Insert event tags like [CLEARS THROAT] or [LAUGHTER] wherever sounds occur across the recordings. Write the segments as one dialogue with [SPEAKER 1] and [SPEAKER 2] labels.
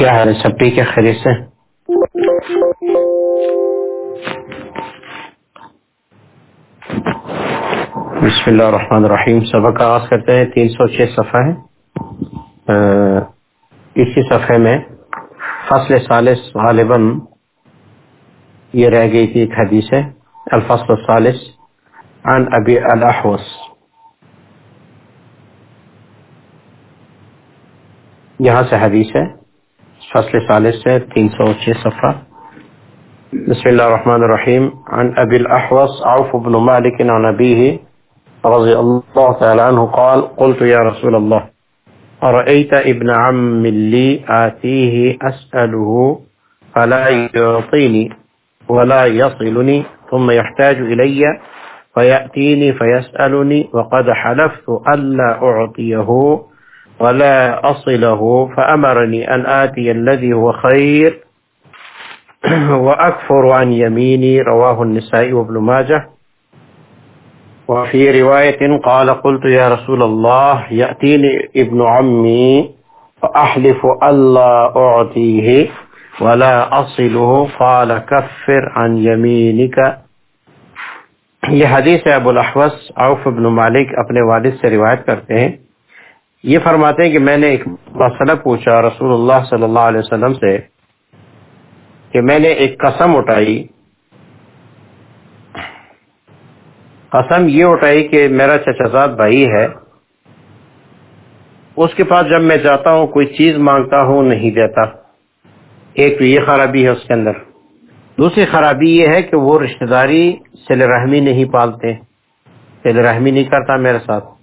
[SPEAKER 1] کیا ہے؟ سب ٹھیک ہے؟ خرید سے؟ بسم اللہ الرحمن الرحیم۔ سبق کا آغاز کرتے ہیں۔ تین سو چھ صفحہ ہے اسی صفحے میں فصل سالس غالباً یہ رہ گئی تھی، ایک حدیث ہے۔ الفصل الثالث عن ابی الاحوص یہاں سے حدیث ہے۔ فصل ثالث سے تین سو چھ صفحہ۔ بسم اللہ الرحمن الرحیم۔ عن ابی الاحوص عوف بن مالک عن ابیه رضی اللہ تعالی عنہ قال قلت یا رسول اللہ أرأيت ابن عم لي آتيه أسأله فلا يعطيني ولا يصلني ثم يحتاج إلي فيأتيني فيسألني وقد حلفت ألا أعطيه ولا أصله فأمرني أن آتي الذي هو خير [CLEARS THROAT] وأكفر عن يميني رواه النساء وابن ماجه وفي رواية قال قلت يا رسول الله يأتيني ابن عمي فأحلف ألا أعطيه ولا أصله قال كفر عن يمينك یہ حدیث ہے ابو الاحوص عوف بن مالک اپنے والد سے روایت کرتے ہیں یہ فرماتے ہیں کہ میں نے ایک مسئلہ پوچھا رسول اللہ صلی اللہ علیہ وسلم سے کہ میں نے ایک قسم اٹھائی۔ قسم یہ اٹھائی کہ میرا چچازاد بھائی ہے۔ اس کے پاس جب میں جاتا ہوں، کوئی چیز مانگتا ہوں، نہیں دیتا۔ ایک تو یہ خرابی ہے اس کے اندر۔ دوسری خرابی یہ ہے کہ وہ رشتہ داری سل رحمی نہیں پالتے۔ سل رحمی نہیں کرتا میرے ساتھ۔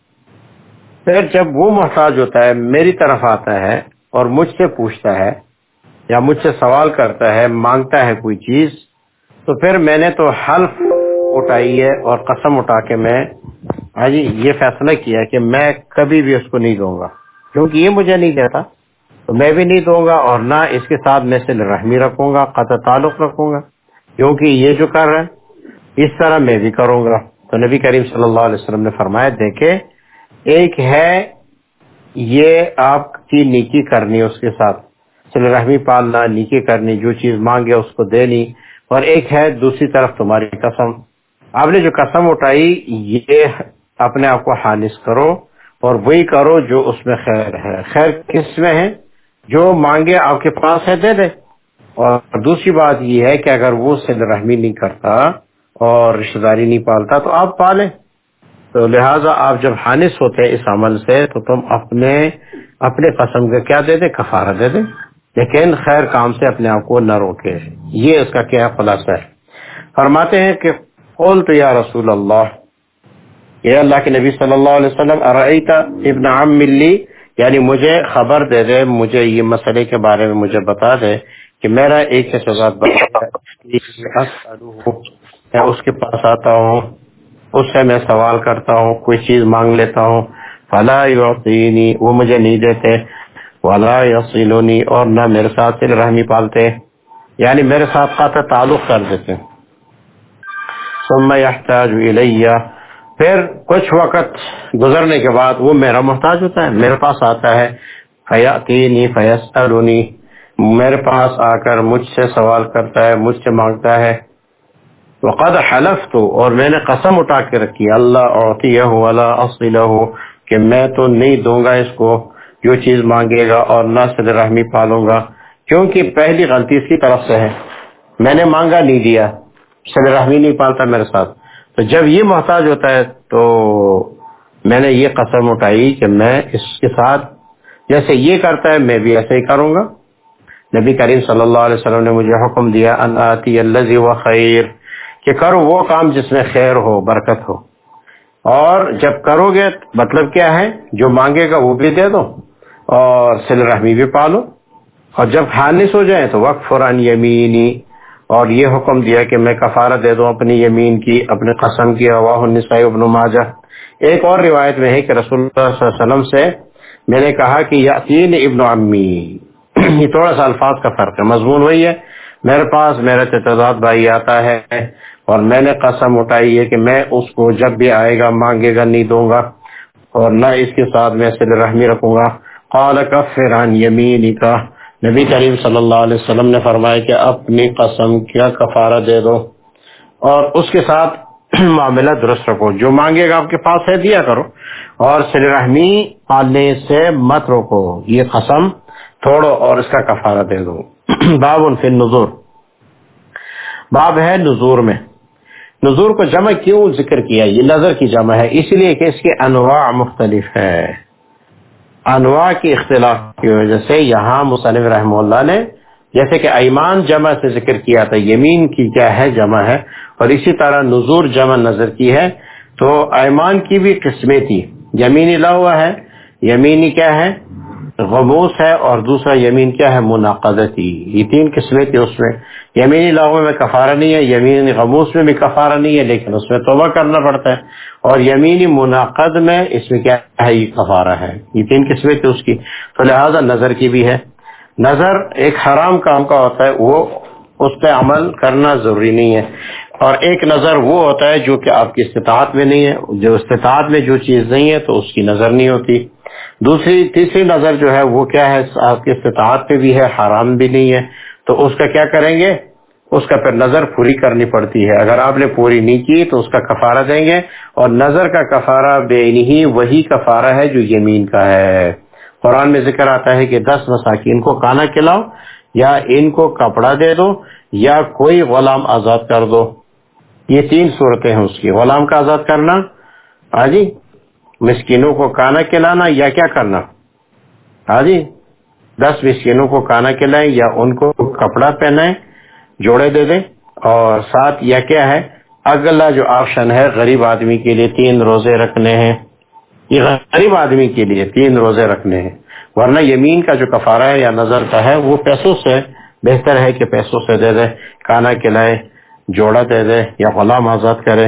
[SPEAKER 1] پھر جب وہ محتاج ہوتا ہے، میری طرف آتا ہے اور مجھ سے پوچھتا ہے یا مجھ سے سوال کرتا ہے، مانگتا ہے کوئی چیز، تو پھر میں نے تو حلف اٹھائی ہے اور قسم اٹھا کے میں ہاں جی یہ فیصلہ کیا کہ میں کبھی بھی اس کو نہیں دوں گا۔ کیونکہ یہ مجھے نہیں دیتا تو میں بھی نہیں دوں گا اور نہ اس کے ساتھ میں سے رحمی رکھوں گا، قطع تعلق رکھوں گا۔ کیونکہ یہ جو کر رہا ہے، اس طرح میں بھی کروں گا۔ تو نبی کریم صلی اللہ علیہ وسلم نے فرمایا دیکھے ایک ہے یہ آپ کی نیکی کرنی اس کے ساتھ۔ سل رحمی پالنا نیکی کرنی، جو چیز مانگے اس کو دینی۔ اور ایک ہے دوسری طرف تمہاری قسم۔ آپ نے جو قسم اٹھائی، یہ اپنے آپ کو حانث کرو اور وہی کرو جو اس میں خیر ہے۔ خیر کس میں ہے؟ جو مانگے آپ کے پاس ہے، دے دے۔ اور دوسری بات یہ ہے کہ اگر وہ سل رحمی نہیں کرتا اور رشتے داری نہیں پالتا، تو آپ پالیں۔ تو لہٰذا آپ جب حانث ہوتے اس عمل سے، تو تم اپنے اپنے قسم کا کیا دے دے؟ کفارہ دے دے۔ لیکن خیر کام سے اپنے آپ کو نہ روکے۔ یہ اس کا کیا خلاصہ ہے؟ فرماتے ہیں کہ قلت یا رسول اللہ یہ اللہ کے نبی صلی اللہ علیہ وسلم ارائیتا ابن عم ملی یعنی مجھے خبر دے دے، مجھے یہ مسئلے کے بارے میں مجھے بتا دے کہ میرا ایک سے سزاد میں اس کے پاس آتا ہوں۔ اس سے میں سوال کرتا ہوں، کوئی چیز مانگ لیتا ہوں، فلا یعطینی وہ مجھے نہیں دیتے، ولا یصلونی اور نہ میرے ساتھ رحمی پالتے یعنی میرے ساتھ قطع تعلق کر دیتے۔ ثم يحتاج الیہ پھر کچھ وقت گزرنے کے بعد وہ میرا محتاج ہوتا ہے، میرے پاس آتا ہے۔ فیاتینی فیسالونی میرے پاس آ کر مجھ سے سوال کرتا ہے، مجھ سے مانگتا ہے۔ وقد حلفت اور میں نے قسم اٹھا کے رکھی، اللہ اعطیہ ولا اصلہ، کہ میں تو نہیں دوں گا اس کو، جو چیز مانگے گا اور نہ صدر رحمی پالوں گا، کیونکہ پہلی غلطی اس کی طرف سے ہے۔ میں نے مانگا نہیں دیا، صدر رحمی نہیں پالتا میرے ساتھ۔ تو جب یہ محتاج ہوتا ہے تو میں نے یہ قسم اٹھائی کہ میں اس کے ساتھ جیسے یہ کرتا ہے، میں بھی ایسے ہی کروں گا۔ نبی کریم صلی اللہ علیہ وسلم نے مجھے حکم دیا، ان آتی اللہ و خیر۔ کہ کرو وہ کام جس میں خیر ہو، برکت ہو۔ اور جب کرو گے مطلب کیا ہے؟ جو مانگے گا وہ بھی دے دو اور سل رحمی بھی پالو۔ اور جب حانث ہو جائے تو وقت فران یمینی۔ اور یہ حکم دیا کہ میں کفارہ دے دوں اپنی یمین کی، اپنے قسم کی۔ اواہ النسائی ابن ماجہ۔ ایک اور روایت میں ہے کہ رسول اللہ صلی اللہ علیہ وسلم سے میں نے کہا کہ یاتین ابن عمی۔ [CLEARS THROAT] یہ تھوڑا سا الفاظ کا فرق ہے، مضمون وہی ہے۔ میرے پاس میرا چچاد بھائی آتا ہے۔ اور میں نے قسم اٹھائی ہے کہ میں اس کو جب بھی آئے گا، مانگے گا، نہیں دوں گا اور نہ اس کے ساتھ میں سل رحمی رکھوں گا۔ قال کفر عن یمینی کا نبی کریم صلی اللہ علیہ وسلم نے فرمایا کہ اپنی قسم کیا کفارہ دے دو اور اس کے ساتھ [CLEARS THROAT] معاملہ درست رکھو۔ جو مانگے گا، آپ کے پاس ہے، دیا کرو۔ اور سل رحمی پالنے سے مت روکو۔ یہ قسم توڑو اور اس کا کفارہ دے دو۔ [CLEARS THROAT] باب ان فی نظور باب ہے نظور میں۔ نظور کو جمع کیوں ذکر کیا؟ یہ نظر کی جمع ہے، اس لیے کہ اس کے انواع مختلف ہے انواع کی اختلاف کی وجہ سے یہاں مصنف رحم اللہ نے جیسے کہ ایمان جمع سے ذکر کیا تھا، یمین کی کیا ہے، جمع ہے، اور اسی طرح نظور جمع نظر کی ہے۔ تو ایمان کی بھی قسمیں تھی یمینی ہوا ہے، یمینی کیا ہے؟ غموس ہے، اور دوسرا یمین کیا ہے؟ منعقدتی یہ تین قسمیں تھی اس میں۔ یمینی لاہو میں کفارہ نہیں ہے، یمینی غموس میں بھی کفارہ نہیں ہے، لیکن اس میں توبہ کرنا پڑتا ہے۔ اور یمینی منعقد میں اس میں کیا ہے؟ یہ کفارہ ہے۔ یہ تین قسمیں تھی اس کی۔ تو لہٰذا نظر کی بھی ہے۔ نظر ایک حرام کام کا ہوتا ہے، وہ اس پہ عمل کرنا ضروری نہیں ہے۔ اور ایک نظر وہ ہوتا ہے جو کہ آپ کی استطاعت میں نہیں ہے۔ جو استطاعت میں جو چیز نہیں ہے تو اس کی نظر نہیں ہوتی۔ دوسری، تیسری نظر جو ہے وہ کیا ہے؟ آپ کی استطاعت پہ بھی ہے، حرام بھی نہیں ہے۔ تو اس کا کیا کریں گے؟ اس کا پھر نظر پوری کرنی پڑتی ہے۔ اگر آپ نے پوری نہیں کی تو اس کا کفارہ دیں گے۔ اور نظر کا کفارہ بے نہیں وہی کفارہ ہے جو یمین کا ہے۔ قرآن میں ذکر آتا ہے کہ دس مساکین کو کانا کھلاؤ، یا ان کو کپڑا دے دو، یا کوئی غلام آزاد کر دو۔ یہ تین صورتیں ہیں اس کی۔ غلام کا آزاد کرنا ہاں جی مسکینوں کو کانا کھلانا یا کیا کرنا؟ ہاں جی دس مسکینوں کو کانا کھلائیں یا ان کو کپڑا پہنائیں، جوڑے دے دیں۔ اور ساتھ یا کیا ہے اگلا جو آپشن ہے، غریب آدمی کے لیے تین روزے رکھنے ہیں۔ یہ غریب آدمی کے لیے تین روزے رکھنے ہیں۔ ورنہ یمین کا جو کفارہ ہے یا نظر کا ہے، وہ پیسوں سے بہتر ہے کہ پیسوں سے دے دے کانا کھلائے جوڑا دے دے یا غلام آزاد کرے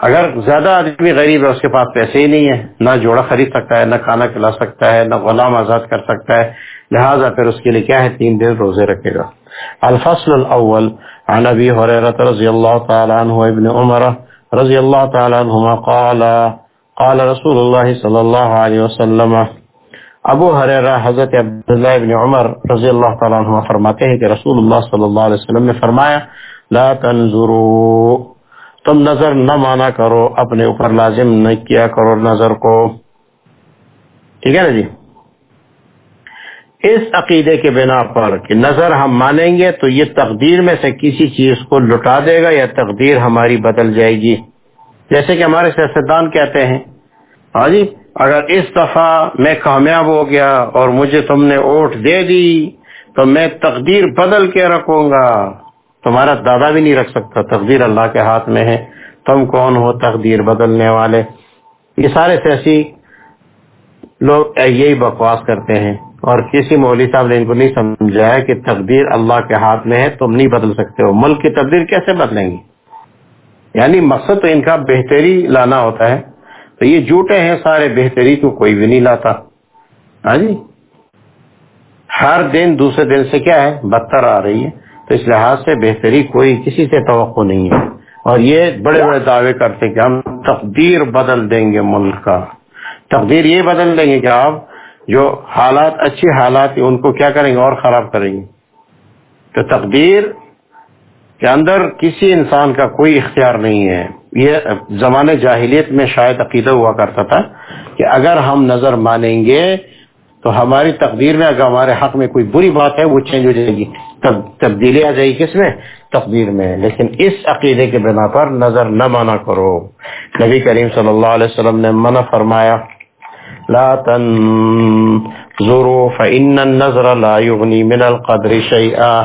[SPEAKER 1] اگر زیادہ آدمی غریب ہے، اس کے پاس پیسے ہی نہیں ہے نہ جوڑا خرید سکتا ہے، نہ کھانا کھلا سکتا ہے، نہ غلام آزاد کر سکتا ہے، لہٰذا پھر اس کے لیے کیا ہے؟ تین دن روزے رکھے گا۔ الفصل الاول، عن ابی حریرت رضی اللہ تعالی عنہ ابن عمر رضی اللہ تعالی عنہما قال قال رسول اللہ صلی اللہ علیہ وسلم، ابو حریرہ حضرت عبداللہ ابن عمر رضی اللہ تعالی عنہ فرماتے ہیں کہ رسول اللہ صلی اللہ علیہ وسلم نے فرمایا، لا تنظروا تم نظر نہ مانا کرو، اپنے اوپر لازم نہ کیا کرو نظر کو۔ ٹھیک ہے نا جی؟ اس عقیدے کے بنا پر کہ نظر ہم مانیں گے تو یہ تقدیر میں سے کسی چیز کو لٹا دے گا یا تقدیر ہماری بدل جائے گی۔ جیسے کہ ہمارے سیاستدان کہتے ہیں ہاں جی اگر اس دفعہ میں کامیاب ہو گیا اور مجھے تم نے ووٹ دے دی، تو میں تقدیر بدل کے رکھوں گا۔ تمہارا دادا بھی نہیں رکھ سکتا، تقدیر اللہ کے ہاتھ میں ہے۔ تم کون ہو تقدیر بدلنے والے؟ یہ سارے سیاسی لوگ یہی بکواس کرتے ہیں۔ اور کسی مولوی صاحب نے ان کو نہیں سمجھایا کہ تقدیر اللہ کے ہاتھ میں ہے، تم نہیں بدل سکتے ہو۔ ملک کی تقدیر کیسے بدلیں گی یعنی مقصد تو ان کا بہتری لانا ہوتا ہے۔ تو یہ جھوٹے ہیں سارے، بہتری تو کوئی بھی نہیں لاتا۔ ہاں جی؟ ہر دن دوسرے دن سے کیا ہے؟ بدتر آ رہی ہے۔ تو اس لحاظ سے بہتری کوئی کسی سے توقع نہیں ہے۔ اور یہ بڑے بڑے دعوے کرتے کہ ہم تقدیر بدل دیں گے ملک کا۔ تقدیر یہ بدل دیں گے کہ آپ جو حالات، اچھے حالات ان کو کیا کریں گے؟ اور خراب کریں گے۔ تو تقدیر کے اندر کسی انسان کا کوئی اختیار نہیں ہے۔ یہ زمانے جاہلیت میں شاید عقیدہ ہوا کرتا تھا کہ اگر ہم نظر مانیں گے تو ہماری تقدیر میں، اگر ہمارے حق میں کوئی بری بات ہے، وہ چینج ہو جائے گی۔ تبدیلی آ جائے کس میں؟ تقدیر میں۔ لیکن اس عقیدے کے بنا پر نظر نہ مانا کرو۔ نبی کریم صلی اللہ علیہ وسلم نے منع فرمایا، لا تنظروا فإن النظر لا يغني من القدر شيئا۔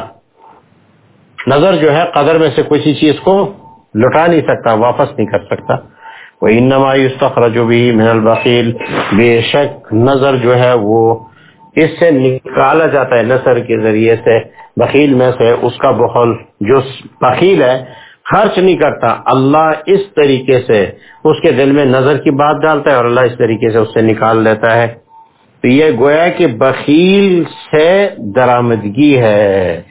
[SPEAKER 1] نظر جو ہے، قدر میں سے کسی چیز کو لٹا نہیں سکتا، واپس نہیں کر سکتا۔ وہ انما يستخرج به من البخيل۔ بے شک نظر جو ہے، وہ اس سے نکالا جاتا ہے نظر کے ذریعے سے، بخیل میں سے، اس کا بخل جو بخیل ہے، خرچ نہیں کرتا۔ اللہ اس طریقے سے اس کے دل میں نظر کی بات ڈالتا ہے اور اللہ اس طریقے سے اس سے نکال لیتا ہے۔ تو یہ گویا کہ بخیل سے درامدگی ہے۔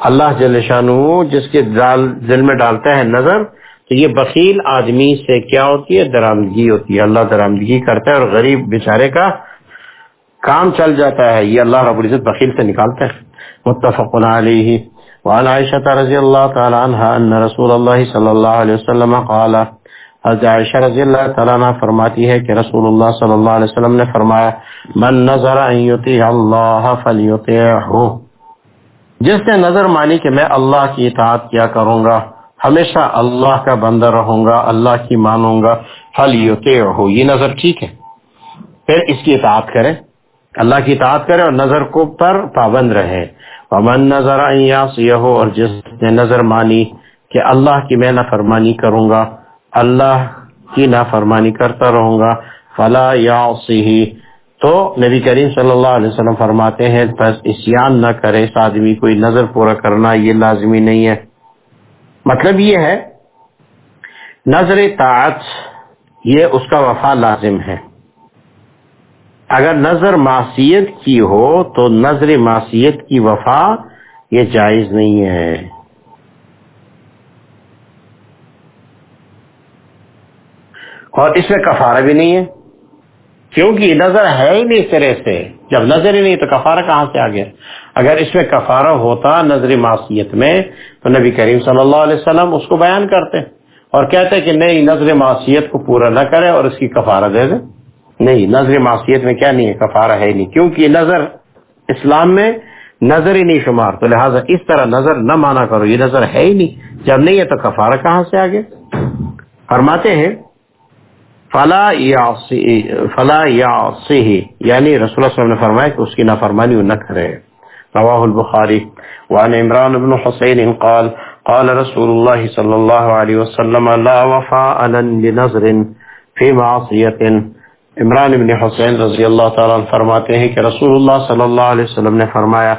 [SPEAKER 1] اللہ جل شانو جس کے دل میں ڈالتا ہے نظر، تو یہ بخیل آدمی سے کیا ہوتی ہے؟ درامدگی ہوتی ہے۔ اللہ درامدگی کرتا ہے اور غریب بیچارے کا کام چل جاتا ہے، یہ اللہ رب العزت بخیل سے نکالتے ہیں۔ متفق علیہ۔ وعن عائشة رضی اللہ تعالی عنہ ان رسول اللہ صلی اللہ علیہ وسلم قال، حضرت عائشہ رضی اللہ تعالی عنہ فرماتی ہے کہ رسول اللہ صلی اللہ علیہ وسلم نے فرمایا، من نظر ان یطیع اللہ فلیطیعہ جس نے نظر مانی کہ میں اللہ کی اطاعت کیا کروں گا، ہمیشہ اللہ کا بندہ رہوں گا، اللہ کی مانوں گا، فلیطیعہ۔ یہ نظر ٹھیک ہے۔ پھر اس کی اطاعت کرے اللہ کی اطاعت کرے اور نظر کو پر پابند رہے۔ ومن نظر ہو اور جس نے نظر مانی کہ اللہ کی میں نافرمانی کروں گا، اللہ کی نافرمانی کرتا رہوں گا۔ فلا یا تو نبی کریم صلی اللہ علیہ وسلم فرماتے ہیں، بس اسیان نہ کرے اس آدمی کوئی نظر پورا کرنا یہ لازمی نہیں ہے۔ مطلب یہ ہے، نظر طاعت یہ اس کا وفا لازم ہے۔ اگر نظر معصیت کی ہو تو نظر معصیت کی وفا یہ جائز نہیں ہے۔ اور اس میں کفارہ بھی نہیں ہے۔ کیونکہ نظر ہے ہی نہیں طرح سے۔ جب نظر ہی نہیں تو کفارہ کہاں سے آ گیا؟ اگر اس میں کفارہ ہوتا نظر معصیت میں تو نبی کریم صلی اللہ علیہ وسلم اس کو بیان کرتے اور کہتے کہ نہیں، نظر معصیت کو پورا نہ کرے اور اس کی کفارہ دے دے۔ نہیں، نظر معصیت میں کیا نہیں ہے؟ کفارہ ہے نہیں۔ کیونکہ نظر اسلام میں نظر ہی نہیں شمار۔ تو لہٰذا اس طرح نظر نہ مانا کرو، یہ نظر ہے ہی نہیں۔ جب نہیں ہے تو کفارہ کہاں سے آگے؟ فرماتے ہیں، فلا یا فلا یا یعنی رسول اللہ صلی اللہ علیہ وسلم نے فرمایا کہ اس کی نافرمانی وہ نہ کرے۔ رواہ البخاری وعن عمران بن حسین قال قال رسول اللہ صلی اللہ علیہ وسلم، لا وفاء لنظر فی معصیت۔ عمران ابن حسین رضی اللہ تعالیٰ فرماتے ہیں کہ رسول اللہ صلی اللہ علیہ وسلم نے فرمایا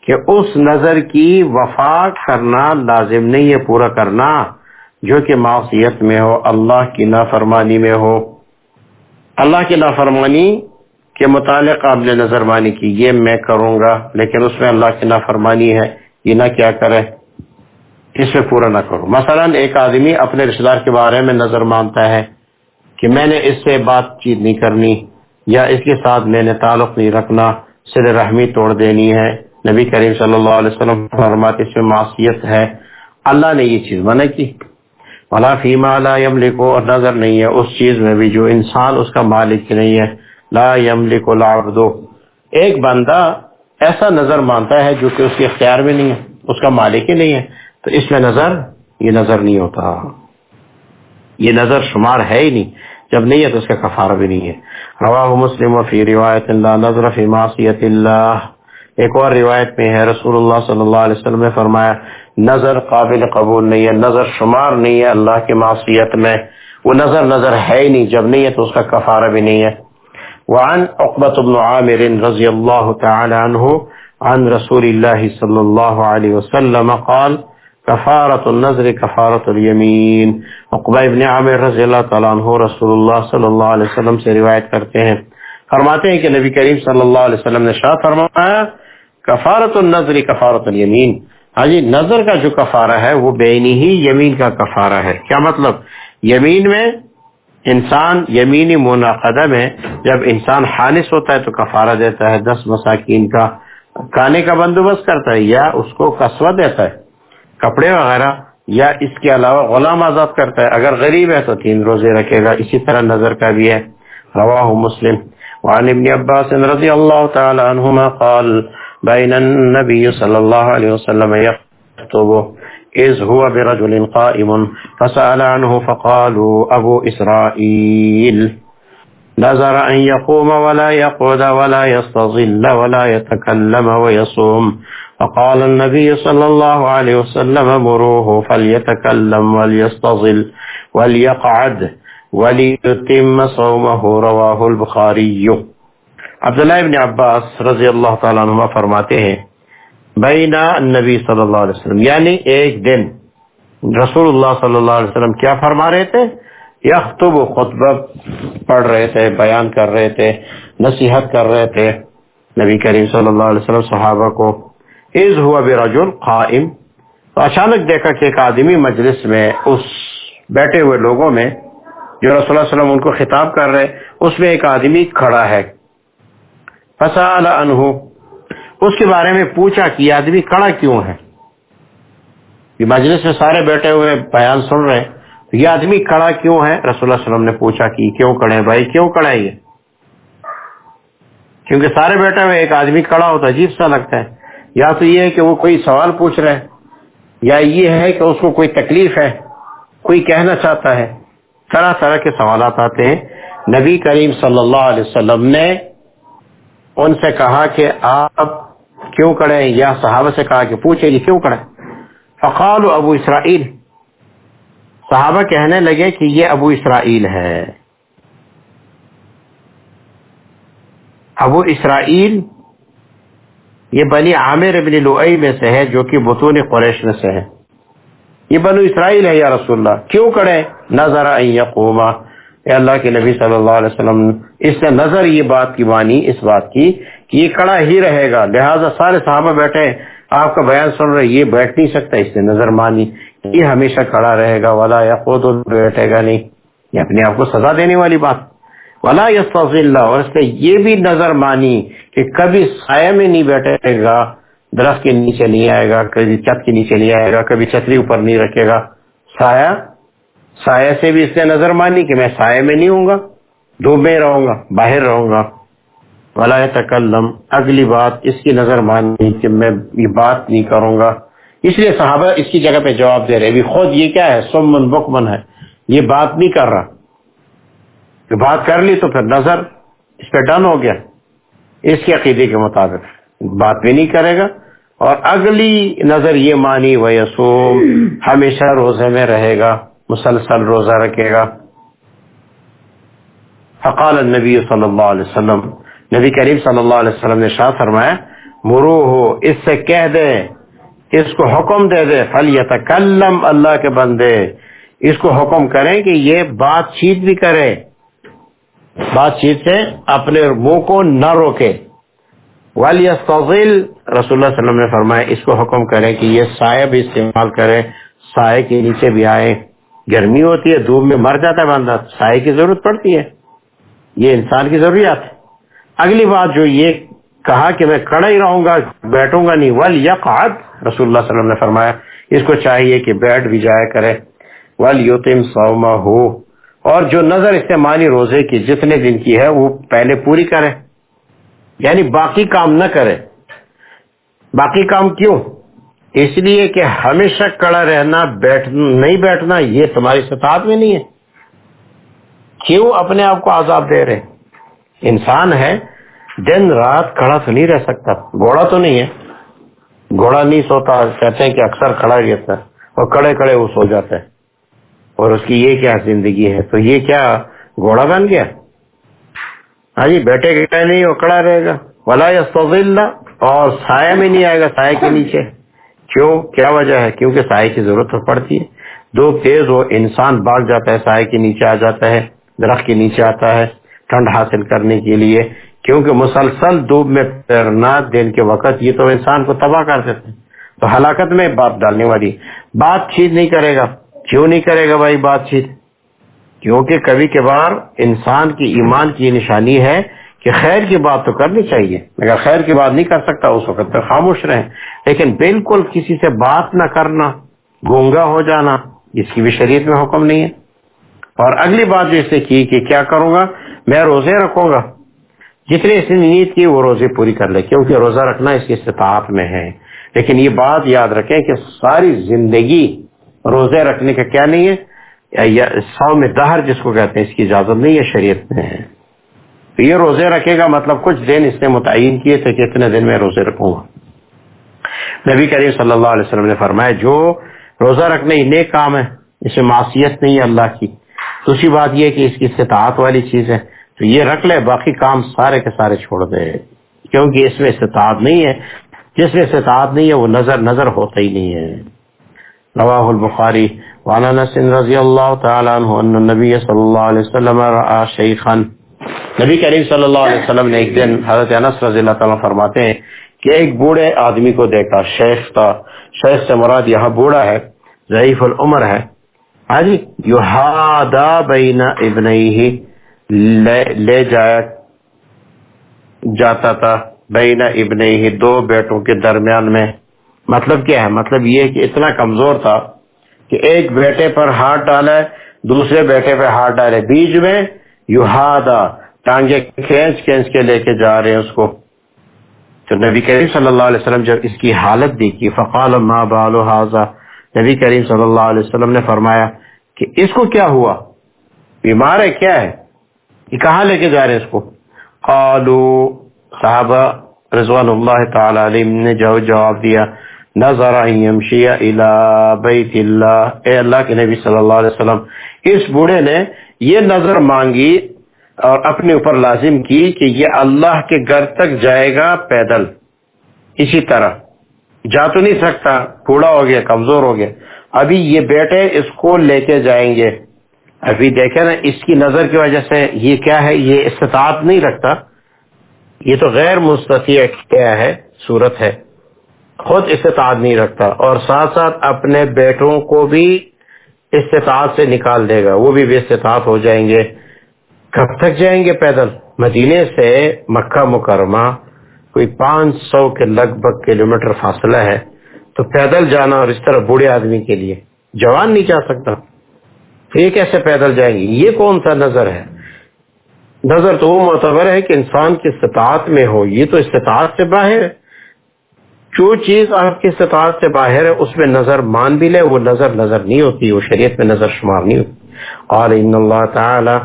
[SPEAKER 1] کہ اس نظر کی وفا کرنا لازم نہیں ہے، پورا کرنا، جو کہ معصیت میں ہو، اللہ کی نافرمانی میں ہو۔ اللہ کی نافرمانی کے متعلق آپ نے نظر مانی کی، یہ میں کروں گا، لیکن اس میں اللہ کی نافرمانی ہے، یہ نہ کیا کرے، اس میں پورا نہ کرو مثلا ایک آدمی اپنے رشتے دار کے بارے میں نظر مانتا ہے کہ میں نے اس سے بات چیت نہیں کرنی یا اس کے ساتھ میں نے تعلق نہیں رکھنا سر رحمی توڑ دینی ہے۔ نبی کریم صلی اللہ علیہ وسلم فرماتے اس میں معصیت ہے۔ اللہ نے یہ چیز منع کی۔ ملا فیما لا یملک اور نظر نہیں ہے اس چیز میں بھی جو انسان اس کا مالک نہیں ہے۔ لا یملک العبد۔ ایک بندہ ایسا نظر مانتا ہے جو کہ اس کے اختیار میں نہیں ہے، اس کا مالک ہی نہیں ہے۔ تو اس میں نظر، یہ نظر نہیں ہوتا۔ یہ نظر شمار ہے ہی نہیں۔ جب نہیں ہے تو اس کا کفارہ بھی نہیں ہے۔ رواہ مسلم فی روایت اللہ نظر فی معصیت اللہ ایک اور روایت میں ہے، رسول اللہ صلی اللہ علیہ وسلم نے فرمایا، نظر قابل قبول نہیں ہے، نظر شمار نہیں ہے اللہ کی معصیت میں۔ وہ نظر نظر ہے ہی نہیں، جب نہیں ہے تو اس کا کفارہ بھی نہیں ہے۔ وعن عقبت بن عامر رضی اللہ تعالی عنہ، عن رسول اللہ صلی اللہ علیہ وسلم قال کفارت النظر کفارت الیمین۔ عقبہ ابن عامر رضی اللہ تعالیٰ عنہ رسول اللہ صلی اللہ علیہ وسلم سے روایت کرتے ہیں۔ فرماتے ہیں کہ نبی کریم صلی اللہ علیہ وسلم نے شاہ فرمایا کفارت النظر کفارت الیمین۔ ہاں جی نظر کا جو کفارہ ہے، وہ بینی ہی یمین کا کفارہ ہے۔ کیا مطلب؟ یمین میں انسان، یمینی منعقدہ میں جب انسان حانس ہوتا ہے تو کفارہ دیتا ہے، دس مساکین کا کھانے کا بندوبست کرتا ہے یا اس کو کسوہ دیتا ہے۔ کپڑے وغیرہ، یا اس کے علاوہ غلام آزاد کرتا ہے، اگر غریب ہے تو تین روزے رکھے گا، اسی طرح نظر کا بھی ہے۔ رواہ مسلم۔ وعن ابن عباس رضی اللہ تعالی عنہما قال، بین النبی صلی اللہ علیہ وسلم یخطب، اذ هو برجل قائم، فسأل عنه فقالوا، ابو اسرائیل نظر ان يقوم ولا يقعد ولا يستظل ولا يتكلم ويصوم. فقال النبي صلى الله عليه وسلم مروه فليتكلم وليستظل وليقعد وليتم صومه. رواه البخاري. عبداللہ ابن عباس رضی اللہ تعالیٰ عنہ فرماتے ہیں بینا النبی صلی اللہ علیہ وسلم یعنی ایک دن رسول اللہ صلی اللہ علیہ وسلم کیا فرما رہے تھے؟ یخطب خطبہ پڑھ رہے تھے، بیان کر رہے تھے، نصیحت کر رہے تھے۔ نبی کریم صلی اللہ علیہ وسلم صحابہ کو از ہوا برجل قائم. تو اچانک دیکھا کہ ایک آدمی مجلس میں، اس بیٹھے ہوئے لوگوں میں، جو رسول اللہ علیہ وسلم ان کو خطاب کر رہے، اس میں ایک آدمی کھڑا ہے۔ فسال عنہ۔ اس کے بارے میں پوچھا کہ یہ آدمی کڑا کیوں ہے؟ یہ مجلس میں سارے بیٹھے ہوئے بیان سن رہے۔ ہیں یہ آدمی کڑا کیوں ہے؟ رسول اللہ علیہ وسلم نے پوچھا کہ کیوں کڑے بھائی؟ کیوں کڑا یہ؟ کیونکہ سارے بیٹھے ہوئے ایک آدمی کڑا ہوتا عجیب سا لگتا ہے۔ یا تو یہ ہے کہ وہ کوئی سوال پوچھ رہے یا یہ ہے کہ اس کو کوئی تکلیف ہے، کوئی کہنا چاہتا ہے۔ طرح طرح کے سوالات آتے ہیں۔ نبی کریم صلی اللہ علیہ وسلم نے ان سے کہا کہ آپ کیوں کڑے یا صحابہ سے کہا کہ پوچھے جی کیوں کڑے فقال ابو اسرائیل صحابہ کہنے لگے کہ یہ ابو اسرائیل ہے۔ ابو اسرائیل یہ بنی عامر ابن لوئی میں سے ہے جو کہ بطون قریش میں سے ہے۔ یہ بنو اسرائیل ہے یا رسول اللہ، کیوں کڑے؟ نظر یقوما۔ اے اللہ کے نبی صلی اللہ علیہ وسلم، اس نے نظر یہ بات کی مانی اس بات کی کہ یہ کڑا ہی رہے گا۔ لہذا سارے صحابہ بیٹھے، آپ کا بیان سن رہے، یہ بیٹھ نہیں سکتا، اس نے نظر مانی۔ یہ ہمیشہ کڑا رہے گا، ولا یا خود بیٹھے گا نہیں۔ یہ اپنے آپ کو سزا دینے والی بات۔ ولا یس اللہ۔ اور اس نے یہ بھی نظر مانی کہ کبھی سایہ میں نہیں بیٹھے گا، درخت کے نیچے نہیں آئے گا، کبھی چھت کے نیچے نہیں آئے گا، کبھی چھتری اوپر نہیں رکھے گا۔ سایہ سایہ سے بھی اس نے نظر مانی کہ میں سائے میں نہیں ہوں گا دھوپ میں رہوں گا، باہر رہوں گا۔ ولا تکلم اگلی بات اس کی نظر مانی کہ میں یہ بات نہیں کروں گا۔ اس لیے صحابہ اس کی جگہ پہ جواب دے رہے بھی خود یہ کیا ہے؟ سمن بکمن ہے۔ یہ بات نہیں کر رہا۔ بات کر لی تو پھر نظر اس پہ ڈن ہو گیا۔ اس کے عقیدے کے مطابق۔ بات بھی نہیں کرے گا۔ اور اگلی نظر یہ مانی وہ یسوم ہمیشہ روزے میں رہے گا۔ مسلسل روزہ رکھے گا۔ فقال النبی صلی اللہ علیہ وسلم۔ نبی کریم صلی اللہ علیہ وسلم نے شاہ فرمایا، مرو ہو، اس سے کہہ دے اس کو حکم دے دے، فل یتکلم اللہ کے بندے۔ اس کو حکم کریں کہ یہ بات چیت بھی کرے۔ بات چیت سے اپنے منہ کو نہ روکے۔ والی رسول اللہ صلی اللہ علیہ وسلم نے فرمایا، اس کو حکم کرے کہ یہ سائے بھی استعمال کرے۔ سائے کے نیچے بھی آئے۔ گرمی ہوتی ہے، دھوپ میں مر جاتا ہے بندہ۔ سائے کی ضرورت پڑتی ہے۔ یہ انسان کی ضروریات ہے۔ اگلی بات جو یہ کہا کہ میں کڑا ہی رہوں گا، بیٹھوں گا نہیں۔ ول یقعد رسول اللہ صلی اللہ علیہ وسلم نے فرمایا، اس کو چاہیے کہ بیٹھ بھی جایا کرے۔ ول یوتم سوما ہو اور جو نظر استعمالی روزے کی، جتنے دن کی ہے، وہ پہلے پوری کرے۔ یعنی باقی کام نہ کرے۔ باقی کام کیوں؟ اس لیے کہ ہمیشہ کڑا رہنا، بیٹھ، نہیں بیٹھنا، یہ تمہاری سطح میں نہیں ہے۔ کیوں اپنے آپ کو عذاب دے رہے انسان ہے دن رات کھڑا تو نہیں رہ سکتا۔ گھوڑا تو نہیں ہے۔ گھوڑا نہیں سوتا، کہتے ہیں کہ اکثر کھڑا رہتا ہے اور کڑے کڑے وہ سو جاتا ہے۔ اور اس کی یہ کیا زندگی ہے؟ تو یہ کیا گھوڑا بن گیا؟ ہاں جی بیٹھے گئے نہیں، وہ کڑا رہے گا۔ ولا اور سایہ میں نہیں آئے گا سائے کے نیچے۔ کیوں؟ کیا وجہ ہے؟ کیونکہ سائے کی ضرورت پڑتی ہے۔ دو تیز ہو انسان بھاگ جاتا ہے سائے کے نیچے آ جاتا ہے، درخت کے نیچے آتا ہے، ٹھنڈ حاصل کرنے کے لیے۔ کیونکہ مسلسل دھوپ میں تیرنا دن کے وقت یہ تو انسان کو تباہ کر دیتے ہیں۔ تو ہلاکت میں بات ڈالنے والی۔ بات چیت نہیں کرے گا۔ کیوں نہیں کرے گا بھائی بات چیت کیونکہ کبھی کبھار انسان کی ایمان کی نشانی ہے کہ خیر کی بات تو کرنی چاہیے۔ اگر خیر کی بات نہیں کر سکتا، اس وقت تک خاموش رہے لیکن بالکل کسی سے بات نہ کرنا، گونگا ہو جانا، اس کی بھی شریعت میں حکم نہیں ہے۔ اور اگلی بات جو اسے کی کہ کیا کروں گا؟ میں روزے رکھوں گا۔ جتنے اس نے نیت کی وہ روزے پوری کر لے، کیونکہ روزہ رکھنا اس کی استطاعت میں ہے۔ لیکن یہ بات یاد رکھیں کہ ساری زندگی روزے رکھنے کا کیا نہیں ہے سو میں دہر جس کو کہتے ہیں، اس کی اجازت نہیں ہے، شریعت میں ہے۔ تو یہ روزے رکھے گا مطلب کچھ دن اس نے متعین کیے تھے کہ اتنے دن میں روزے رکھوں گا۔ نبی کریم صلی اللہ علیہ وسلم نے فرمایا، جو روزہ رکھنے ہی نیک کام ہے، اس میں معصیت نہیں ہے اللہ کی۔ دوسری بات یہ کہ اس کی استطاعت والی چیز ہے۔ تو یہ رکھ لے، باقی کام سارے کے سارے چھوڑ دے۔ کیونکہ اس میں استطاعت نہیں ہے۔ جس میں استطاعت نہیں ہے، وہ نظر نظر ہوتا ہی نہیں ہے۔ رواہ البخاری وانا نسن رضی اللہ تعالی عنہ ان النبی صلی اللہ علیہ وسلم رأى شیخا۔ نبی کریم صلی اللہ علیہ وسلم نے ایک دن حضرت انس رضی اللہ تعالیٰ فرماتے ہیں کہ ایک بوڑھے آدمی کو دیکھا، شیخ تھا۔ شیخ سے مراد یہاں بوڑھا ہے، ضعیف العمر ہے۔ ہاں جی یو ہادا بین ابن لے جایا جاتا تھا بین ابن ہی دو بیٹوں کے درمیان میں۔ مطلب کیا ہے؟ مطلب یہ کہ اتنا کمزور تھا کہ ایک بیٹے پر ہاتھ ڈالے دوسرے بیٹے پہ ہاتھ ڈالے۔ بیچ میں یوہادا ٹانگے کھینچ کھینچ کے لے کے جا رہے ہیں اس کو۔ تو نبی کریم صلی اللہ علیہ وسلم جب اس کی حالت دیکھی، فقال ما بالو حاضا نبی کریم صلی اللہ علیہ وسلم نے فرمایا کہ اس کو کیا ہوا؟ بیمار ہے، کیا ہے؟ یہ کہاں لے کے جا رہے ہیں اس کو؟ قالو صحابہ رضوان اللہ تعالی علیہ نے جو جواب دیا، نظر یمشی الى بیت اللہ۔ اے اللہ کے نبی صلی اللہ علیہ وسلم، اس بوڑھے نے یہ نظر مانگی اور اپنے اوپر لازم کی کہ یہ اللہ کے گھر تک جائے گا پیدل۔ اسی طرح، جا تو نہیں سکتا بوڑھا ہو گیا، کمزور ہو گیا۔ ابھی یہ بیٹے اس کو لے کے جائیں گے۔ ابھی دیکھیں نا، اس کی نظر کی وجہ سے یہ کیا ہے؟ یہ استطاعت نہیں رکھتا۔ یہ تو غیر مستطیع کیا ہے، صورت ہے۔ خود استطاعت نہیں رکھتا۔ اور ساتھ ساتھ اپنے بیٹوں کو بھی استطاعت سے نکال دے گا۔ وہ بھی بے استطاعت ہو جائیں گے۔ کب تک جائیں گے پیدل؟ مدینے سے مکہ مکرمہ۔ کوئی پانچ سو کے لگ بھگ کلو میٹر فاصلہ ہے۔ تو پیدل جانا اور اس طرح بوڑھے آدمی کے لیے جوان نہیں جا سکتا۔ یہ کیسے پیدل جائیں گے یہ کون سا نظر ہے؟ نظر تو وہ معتبر ہے کہ انسان کی استطاعت میں ہو، یہ تو استطاعت سے باہر ہے۔ جو چیز آپ کی استطاعت سے باہر ہے، اس میں نظر مان بھی لے، وہ نظر نظر نہیں ہوتی، وہ شریعت میں نظر شمار نہیں ہوتی۔ اور ان اللہ تعالی،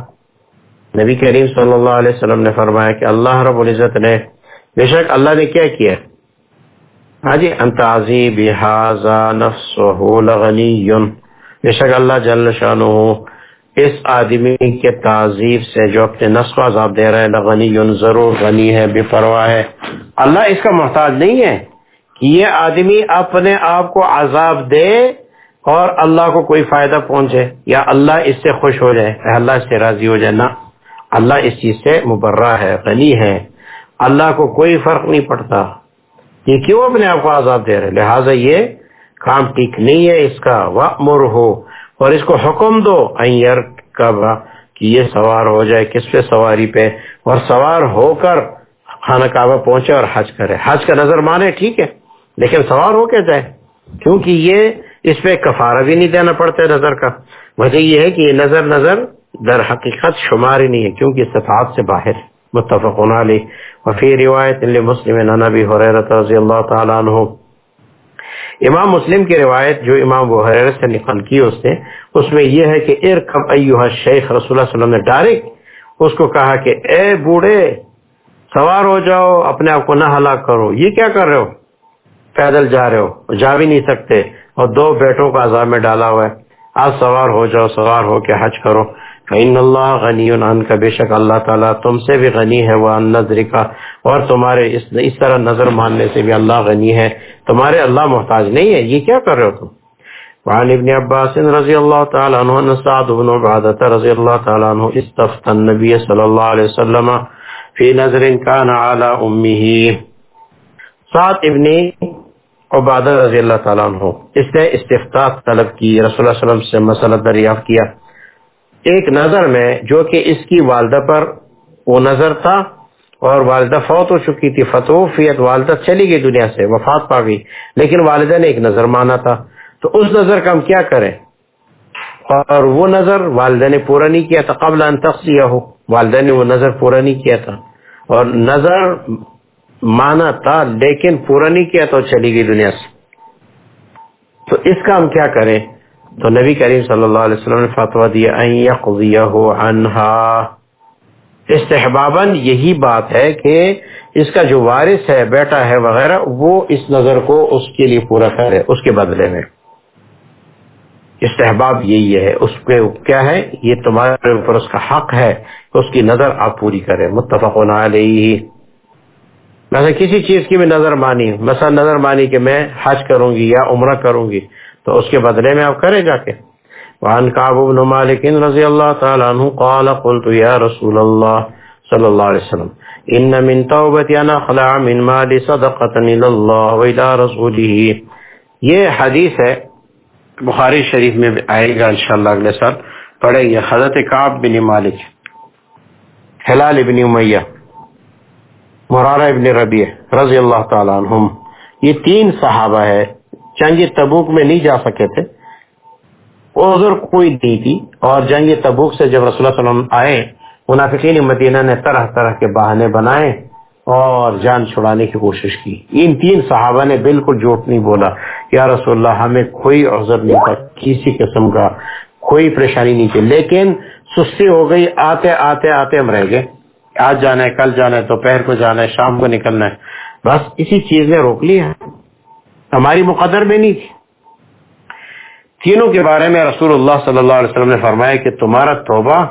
[SPEAKER 1] نبی کریم صلی اللہ علیہ وسلم نے فرمایا کہ اللہ رب العزت نے، بے شک اللہ نے کیا کیا؟ ہاں جی انتازی بحاظا نفس لغنی۔ بے شک اللہ جل شان اس آدمی کے تعزیب سے جو اپنے نسو عذاب دے رہا ہے لغنی ضرور غنی ہے، بے پرواہ ہے۔ اللہ اس کا محتاج نہیں ہے کہ یہ آدمی اپنے آپ کو عذاب دے اور اللہ کو کوئی فائدہ پہنچے یا اللہ اس سے خوش ہو جائے۔ اللہ اس سے راضی ہو جائے نہ اللہ اس چیز سے مبرہ ہے، غنی ہے۔ اللہ کو کوئی فرق نہیں پڑتا یہ کیوں اپنے آپ کو عذاب دے رہے۔ لہٰذا یہ کام ٹھیک نہیں ہے، اس کا ومر ہو۔ اور اس کو حکم دو۔ ایئر کب کہ یہ سوار ہو جائے، کس پہ سواری پہ۔ اور سوار ہو کر خانہ کعبہ پہنچے اور حج کرے۔ حج کا نظر مانے، ٹھیک ہے۔ لیکن سوار ہو کے جائے۔ کیونکہ یہ اس پہ کفارہ بھی نہیں دینا پڑتا نظر کا۔ وجہ یہ ہے کہ یہ نظر نظر در حقیقت شمار ہی نہیں ہے، کیونکہ صفات سے باہر متفق علی وفی روایت مسلم نبی حریرت رضی اللہ تعالیٰ عنہ۔ امام مسلم کی روایت جو امام بحیر سے نقل کی اس نے، اس میں یہ ہے کہ ارکم ایوہ شیخ رسول اللہ صلی اللہ علیہ وسلم نے ڈائریکٹ اس کو کہا کہ اے بوڑھے، سوار ہو جاؤ، اپنے آپ کو نہ ہلاک کرو۔ یہ کیا کر رہے ہو؟ پیدل جا رہے ہو، جا بھی نہیں سکتے۔ اور دو بیٹوں کا عذاب میں ڈالا ہوا ہے۔ آج سوار ہو جاؤ، سوار ہو کے حج کرو۔ فَإِنَّ اللَّهَ غَنِيٌ عَنْكَ بے شک اللہ تعالیٰ تم سے بھی غنی ہے وہ نظر کا اور تمہارے اس, اس طرح نظر ماننے سے بھی اللہ غنی ہے۔ تمہارے اللہ محتاج نہیں ہے یہ کیا کر رہے ہو تم؟ وعن ابن عباس رضی اللہ تعالیٰ عنہ ان سعد بن عبادت رضی اللہ تعالیٰ عنہ استفت النبی صلی اللہ علیہ وسلم فی نظر کان علی امیہ۔ سعد ابن عبادت رضی اللہ تعالیٰ عنہ اس نے استفتاح طلب کی رسول اللہ علیہ وسلم سے مسئلہ دریافت کیا۔ ایک نظر میں جو کہ اس کی والدہ پر وہ نظر تھا اور والدہ فوت ہو چکی تھی فتوفیت والدہ چلی گئی دنیا سے، وفات پا گئی، لیکن والدہ نے ایک نظر مانا تھا۔ تو اس نظر کا ہم کیا کریں؟ اور وہ نظر والدہ نے پورا نہیں کیا تھا، قبل ان ہو والدہ نے وہ نظر پورا نہیں کیا تھا۔ اور نظر مانا تھا، لیکن پورا نہیں کیا تو چلی گئی دنیا سے۔ تو اس کا ہم کیا کریں؟ تو نبی کریم صلی اللہ علیہ وسلم نے فتویٰ دیا عنہا. استحباباً یہی بات ہے کہ اس کا جو وارث ہے، بیٹا ہے وغیرہ، وہ اس نظر کو اس کے لیے پورا کرے اس کے بدلے میں۔ استحباب یہی ہے، اس پہ کیا ہے؟ یہ تمہارے اوپر اس کا حق ہے کہ اس کی نظر آپ پوری کرے متفق علیہ۔ میں کسی چیز کی بھی نظر مانی، مثلا نظر مانی کہ میں حج کروں گی یا عمرہ کروں گی تو اس کے بدلے میں آپ کرے جا کے۔ وعن کعب بن مالک رضی اللہ تعالی عنہ قال قلت یا رسول اللہ صلی اللہ علیہ وسلم، ان من توبت انا خلع من مال صدقة الى اللہ و الى رسوله. یہ حدیث ہے، بخاری شریف میں آئے گا انشاءاللہ اگلے سال۔ پڑھیں گے، حضرت کعب بن مالک حلال ابن امیہ، مرارہ ابن ربیع رضی اللہ تعالیٰ عنہم۔ یہ تین صحابہ ہے۔ جنگ تبوک میں نہیں جا سکے تھے۔ عذر کوئی نہیں تھی۔ اور جنگ تبوک سے جب رسول اللہ علیہ وسلم آئے، منافقین مدینہ نے طرح طرح کے بہانے بنائے اور جان چھڑانے کی کوشش کی۔ ان تین صحابہ نے بالکل جھوٹ نہیں بولا۔ یا رسول اللہ، ہمیں کوئی عذر نہیں تھا، کسی قسم کا کوئی پریشانی نہیں تھی۔ لیکن سستی ہو گئی، آتے آتے آتے ہم رہ گئے۔ آج جانا ہے، کل جانا ہے، دوپہر کو جانا ہے، شام کو نکلنا ہے۔ بس اسی چیز نے روک لیا۔ ہماری مقدر میں نہیں تھی۔ تینوں کے بارے میں رسول اللہ صلی اللہ علیہ وسلم نے فرمایا کہ تمہارا توبہ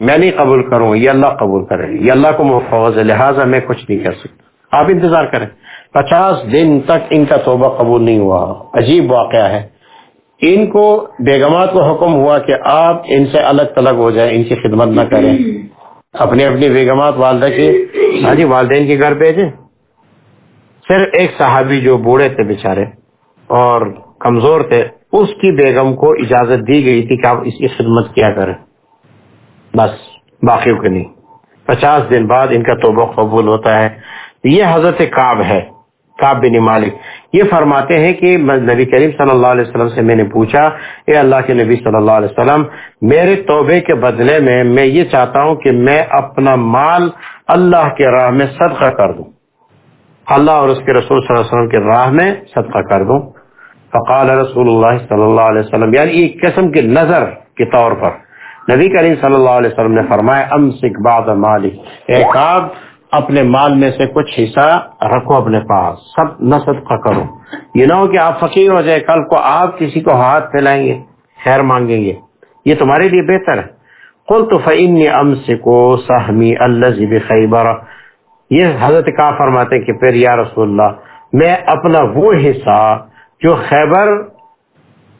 [SPEAKER 1] میں نہیں قبول کروں، یہ اللہ قبول کرے، یہ اللہ کو مفوض ہے، لہٰذا میں کچھ نہیں کر سکتا۔ آپ انتظار کریں۔ پچاس دن تک ان کا توبہ قبول نہیں ہوا۔ عجیب واقعہ ہے۔ ان کو بیگمات کو حکم ہوا کہ آپ ان سے الگ تلگ ہو جائیں، ان کی خدمت نہ کریں۔ اپنی اپنی بیگمات والدہ کے ہاں جی والدین کے گھر بھیجیں۔ صرف ایک صحابی جو بوڑھے تھے بےچارے اور کمزور تھے، اس کی بیگم کو اجازت دی گئی تھی کہ آپ اس کی خدمت کیا کریں۔ بس، باقیوں کے نہیں پچاس دن بعد ان کا توبہ قبول ہوتا ہے۔ یہ حضرت کاب ہے کاب بن مالک۔ یہ فرماتے ہیں کہ نبی کریم صلی اللہ علیہ وسلم سے میں نے پوچھا، اے اللہ کے نبی صلی اللہ علیہ وسلم، میرے توبے کے بدلے میں میں یہ چاہتا ہوں کہ میں اپنا مال اللہ کے راہ میں صدقہ کر دوں۔ اللہ اور اس کے رسول صلی اللہ علیہ وسلم کے راہ میں صدقہ کر دوں۔ فقال رسول اللہ صلی اللہ علیہ وسلم یعنی ایک قسم کی نظر کے طور پر۔ نبی کریم صلی اللہ علیہ وسلم نے فرمایا، امسک بعد مالک۔ ایک آپ اپنے مال میں سے کچھ حصہ رکھو اپنے پاس، سب نہ صدقہ کرو۔ یہ نہ ہو کہ آپ فقیر ہو جائے کل کو آپ کسی کو ہاتھ پھیلائیں گے، خیر مانگیں گے۔ یہ تمہارے لیے بہتر ہے۔ کل تو فعین سہمی یہ حضرت کا فرماتے کہ پھر یا رسول اللہ، میں اپنا وہ حصہ جو خیبر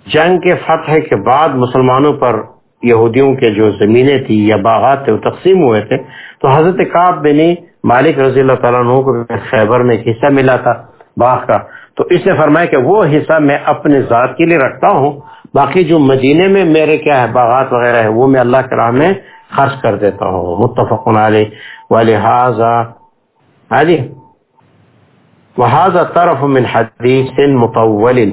[SPEAKER 1] جنگ کے فتح کے بعد مسلمانوں پر یہودیوں کے جو زمینیں تھی یا باغات تھے، وہ تقسیم ہوئے تھے، تو حضرت کاب بن مالک رضی اللہ تعالیٰ عنہ کو خیبر میں ایک حصہ ملا تھا باغ کا۔ تو اس نے فرمایا کہ وہ حصہ میں اپنے ذات کے لیے رکھتا ہوں، باقی جو مدینے میں میرے کیا ہے، باغات وغیرہ ہے وہ میں اللہ کے راہ میں خرچ کر دیتا ہوں۔ متفق ولہذا ہاں جی وہذا طرف من حدیث مطول.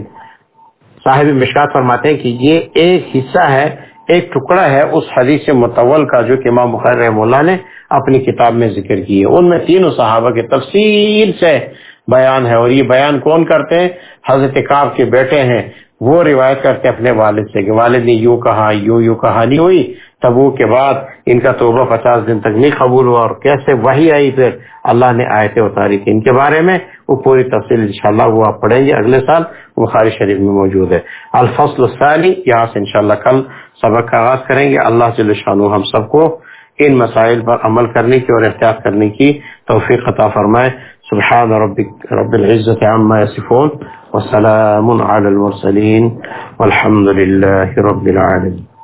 [SPEAKER 1] صاحب مشکات فرماتے ہیں کہ یہ ایک حصہ ہے، ایک ٹکڑا ہے اس حدیث متول کا جو کہ امام بخیر رحم اللہ نے اپنی کتاب میں ذکر کی ہے۔ ان میں تینوں صحابہ کے تفصیل سے بیان ہے اور یہ بیان کون کرتے ہیں؟ حضرت کاب کے بیٹے ہیں۔ وہ روایت کرتے اپنے والد سے کہ والد نے یوں کہا، یوں یوں کہانی ہوئی۔ تبو کے بعد ان کا توبہ پچاس دن تک نہیں قبول ہوا اور کیسے وہی آئی پھر اللہ نے آیتیں اتاری تھی ان کے بارے میں وہ پوری تفصیل انشاءاللہ وہ آپ پڑھیں گے اگلے سال بخاری شریف میں موجود ہے۔ الفصل الثانی، یہاں سے انشاءاللہ کل سبق کا آغاز کریں گے۔ اللہ جل شانو ہم سب کو ان مسائل پر عمل کرنے کی اور احتیاط کرنے کی توفیق عطا فرمائے۔ سبحان ربك رب العزة عما يصفون وسلام على المرسلين والحمد لله رب العالمين